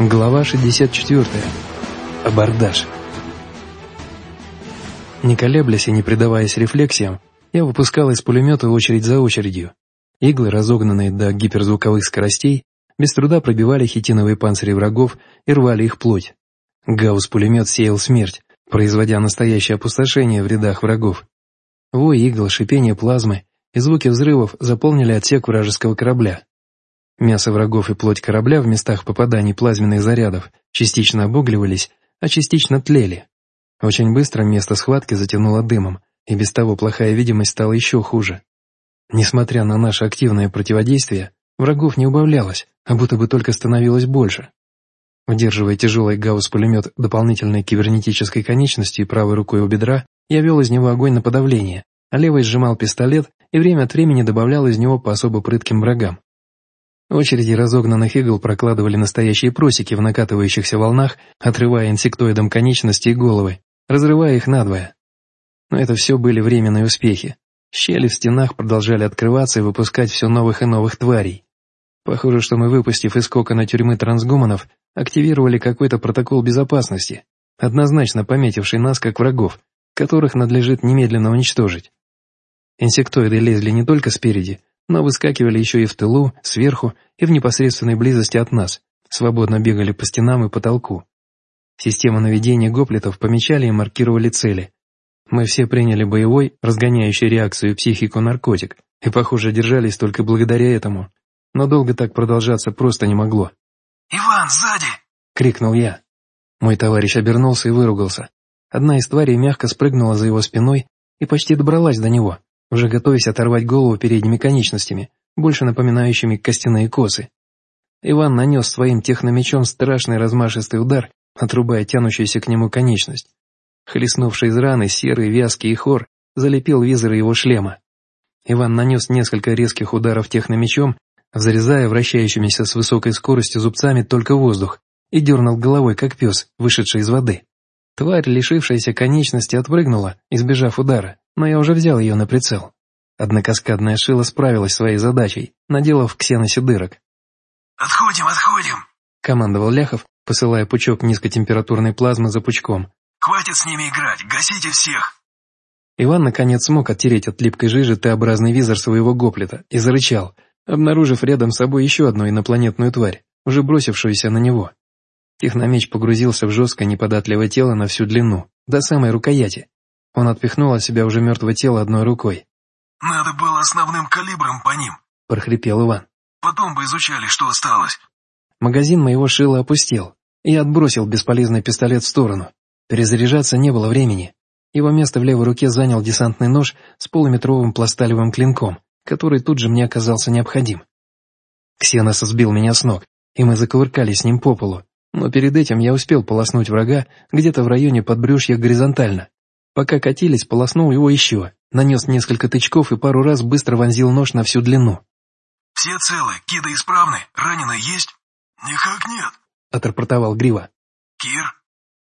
Глава 64. Абордаж. Не колеблясь и не предаваясь рефлексиям, я выпускал из пулемета очередь за очередью. Иглы, разогнанные до гиперзвуковых скоростей, без труда пробивали хитиновые панцири врагов и рвали их плоть. Гаусс-пулемет сеял смерть, производя настоящее опустошение в рядах врагов. Вой игл, шипение плазмы и звуки взрывов заполнили отсек вражеского корабля. Мясо врагов и плоть корабля в местах попаданий плазменных зарядов частично обугливались, а частично тлели. Очень быстро место схватки затянуло дымом, и без того плохая видимость стала еще хуже. Несмотря на наше активное противодействие, врагов не убавлялось, а будто бы только становилось больше. Удерживая тяжелый гаусс-пулемет дополнительной кибернетической конечностью и правой рукой у бедра, я вел из него огонь на подавление, а левой сжимал пистолет и время от времени добавлял из него по особо прытким врагам. Очереди разогнанных игл прокладывали настоящие просеки в накатывающихся волнах, отрывая инсектоидам конечности и головы, разрывая их надвое. Но это все были временные успехи. Щели в стенах продолжали открываться и выпускать все новых и новых тварей. Похоже, что мы, выпустив из кокона тюрьмы трансгуманов, активировали какой-то протокол безопасности, однозначно пометивший нас как врагов, которых надлежит немедленно уничтожить. Инсектоиды лезли не только спереди, но выскакивали еще и в тылу, сверху и в непосредственной близости от нас, свободно бегали по стенам и потолку. Система наведения гоплетов помечали и маркировали цели. Мы все приняли боевой, разгоняющий реакцию психику наркотик, и, похоже, держались только благодаря этому. Но долго так продолжаться просто не могло. «Иван, сзади!» — крикнул я. Мой товарищ обернулся и выругался. Одна из тварей мягко спрыгнула за его спиной и почти добралась до него, уже готовясь оторвать голову передними конечностями, больше напоминающими костяные косы. Иван нанес своим техномечом страшный размашистый удар, отрубая тянущуюся к нему конечность. Хлестнувший из раны серый вязкий хор залепил визоры его шлема. Иван нанес несколько резких ударов техномечом, взрезая вращающимися с высокой скоростью зубцами только воздух, и дернул головой, как пес, вышедший из воды. Тварь, лишившаяся конечности, отпрыгнула, избежав удара но я уже взял ее на прицел. Однокаскадная шила справилась своей задачей, наделав ксеносе дырок. «Отходим, отходим!» — командовал Ляхов, посылая пучок низкотемпературной плазмы за пучком. «Хватит с ними играть, гасите всех!» Иван наконец смог оттереть от липкой жижи Т-образный визор своего гоплета и зарычал, обнаружив рядом с собой еще одну инопланетную тварь, уже бросившуюся на него. Техномеч погрузился в жесткое неподатливое тело на всю длину, до самой рукояти, он отпихнул от себя уже мертвое тело одной рукой. «Надо было основным калибром по ним», — прохрипел Иван. «Потом бы изучали, что осталось». Магазин моего шила опустел, и отбросил бесполезный пистолет в сторону. Перезаряжаться не было времени. Его место в левой руке занял десантный нож с полуметровым пласталевым клинком, который тут же мне оказался необходим. Ксенос сбил меня с ног, и мы закувыркались с ним по полу, но перед этим я успел полоснуть врага где-то в районе подбрюшья горизонтально, Пока катились, полоснул его еще, нанес несколько тычков и пару раз быстро вонзил нож на всю длину. «Все целы, киды исправны, раненые есть?» «Никак нет», — отрапортовал Грива. «Кир?»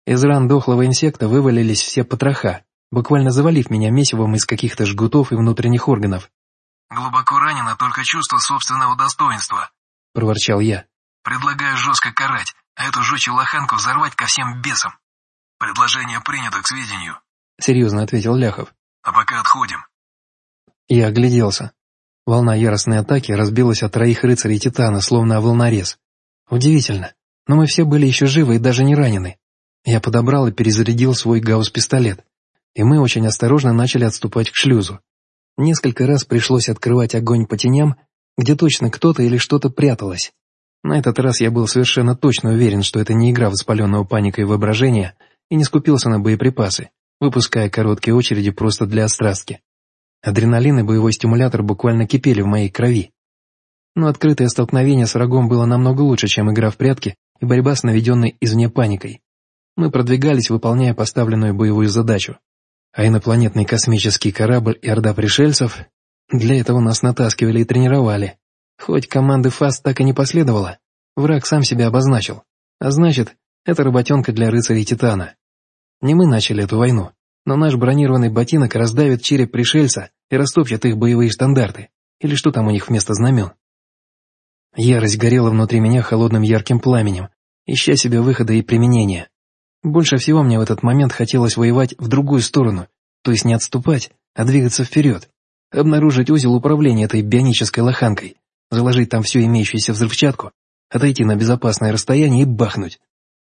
Из ран дохлого инсекта вывалились все потроха, буквально завалив меня месивом из каких-то жгутов и внутренних органов. «Глубоко ранено только чувство собственного достоинства», — проворчал я. «Предлагаю жестко карать, а эту жучью лоханку взорвать ко всем бесам. Предложение принято к сведению». — серьезно ответил Ляхов. «А пока отходим». Я огляделся. Волна яростной атаки разбилась от троих рыцарей Титана, словно волнорез. Удивительно, но мы все были еще живы и даже не ранены. Я подобрал и перезарядил свой гаусс-пистолет, и мы очень осторожно начали отступать к шлюзу. Несколько раз пришлось открывать огонь по теням, где точно кто-то или что-то пряталось. На этот раз я был совершенно точно уверен, что это не игра воспаленного паникой воображения, и не скупился на боеприпасы выпуская короткие очереди просто для острастки. Адреналин и боевой стимулятор буквально кипели в моей крови. Но открытое столкновение с врагом было намного лучше, чем игра в прятки и борьба с наведенной извне паникой. Мы продвигались, выполняя поставленную боевую задачу. А инопланетный космический корабль и орда пришельцев для этого нас натаскивали и тренировали. Хоть команды ФАС так и не последовало, враг сам себя обозначил. А значит, это работенка для рыцарей Титана. Не мы начали эту войну, но наш бронированный ботинок раздавит череп пришельца и растопчет их боевые стандарты, или что там у них вместо знамен. Ярость горела внутри меня холодным ярким пламенем, ища себе выхода и применения. Больше всего мне в этот момент хотелось воевать в другую сторону, то есть не отступать, а двигаться вперед, обнаружить узел управления этой бионической лоханкой, заложить там всю имеющуюся взрывчатку, отойти на безопасное расстояние и бахнуть.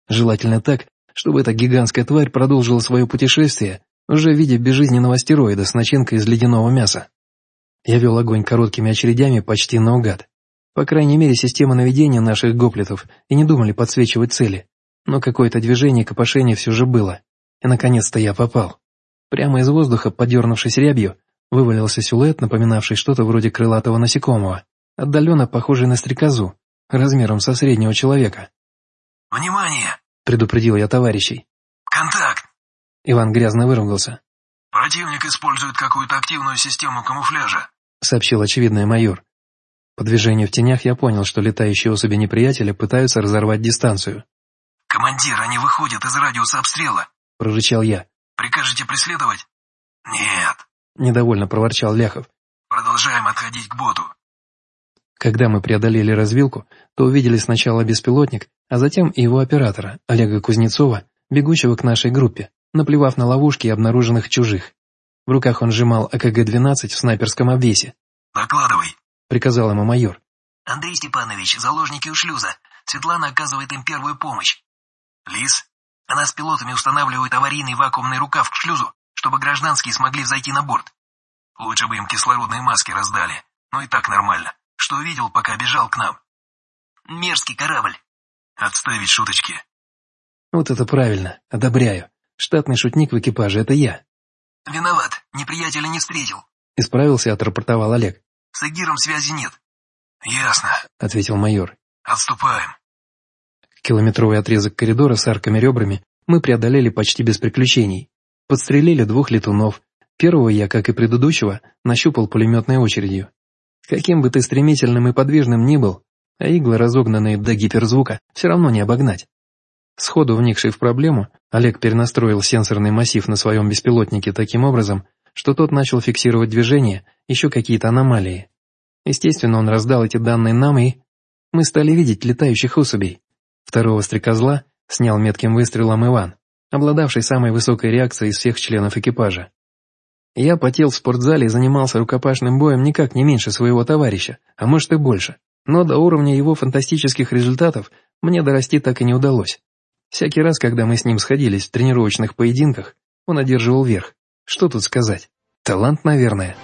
Желательно так, чтобы эта гигантская тварь продолжила свое путешествие уже в виде безжизненного астероида с начинкой из ледяного мяса. Я вел огонь короткими очередями почти наугад. По крайней мере, система наведения наших гоплетов и не думали подсвечивать цели, но какое-то движение копошения все же было, и наконец-то я попал. Прямо из воздуха, подернувшись рябью, вывалился силуэт, напоминавший что-то вроде крылатого насекомого, отдаленно похожий на стрекозу, размером со среднего человека. «Внимание!» — предупредил я товарищей. «Контакт!» Иван грязно выругался. «Противник использует какую-то активную систему камуфляжа», — сообщил очевидный майор. По движению в тенях я понял, что летающие особи неприятеля пытаются разорвать дистанцию. «Командир, они выходят из радиуса обстрела», — прорычал я. «Прикажете преследовать?» «Нет», — недовольно проворчал Ляхов. «Продолжаем отходить к боту». Когда мы преодолели развилку, то увидели сначала беспилотник, а затем и его оператора, Олега Кузнецова, бегущего к нашей группе наплевав на ловушки и обнаруженных чужих. В руках он сжимал АКГ-12 в снайперском обвесе. «Докладывай», — приказал ему майор. «Андрей Степанович, заложники у шлюза. Светлана оказывает им первую помощь. Лис, она с пилотами устанавливает аварийный вакуумный рукав к шлюзу, чтобы гражданские смогли взойти на борт. Лучше бы им кислородные маски раздали, но и так нормально. Что увидел, пока бежал к нам?» «Мерзкий корабль». «Отставить шуточки». «Вот это правильно, одобряю. Штатный шутник в экипаже — это я. «Виноват, неприятеля не встретил», — исправился и отрапортовал Олег. «С Агиром связи нет». «Ясно», — ответил майор. «Отступаем». Километровый отрезок коридора с арками-ребрами мы преодолели почти без приключений. Подстрелили двух летунов. Первого я, как и предыдущего, нащупал пулеметной очередью. Каким бы ты стремительным и подвижным ни был, а иглы, разогнанные до гиперзвука, все равно не обогнать. Сходу вникший в проблему, Олег перенастроил сенсорный массив на своем беспилотнике таким образом, что тот начал фиксировать движение, еще какие-то аномалии. Естественно, он раздал эти данные нам и... Мы стали видеть летающих особей. Второго стрекозла снял метким выстрелом Иван, обладавший самой высокой реакцией из всех членов экипажа. Я потел в спортзале и занимался рукопашным боем никак не меньше своего товарища, а может и больше, но до уровня его фантастических результатов мне дорасти так и не удалось. Всякий раз, когда мы с ним сходились в тренировочных поединках, он одерживал верх. Что тут сказать? Талант, наверное.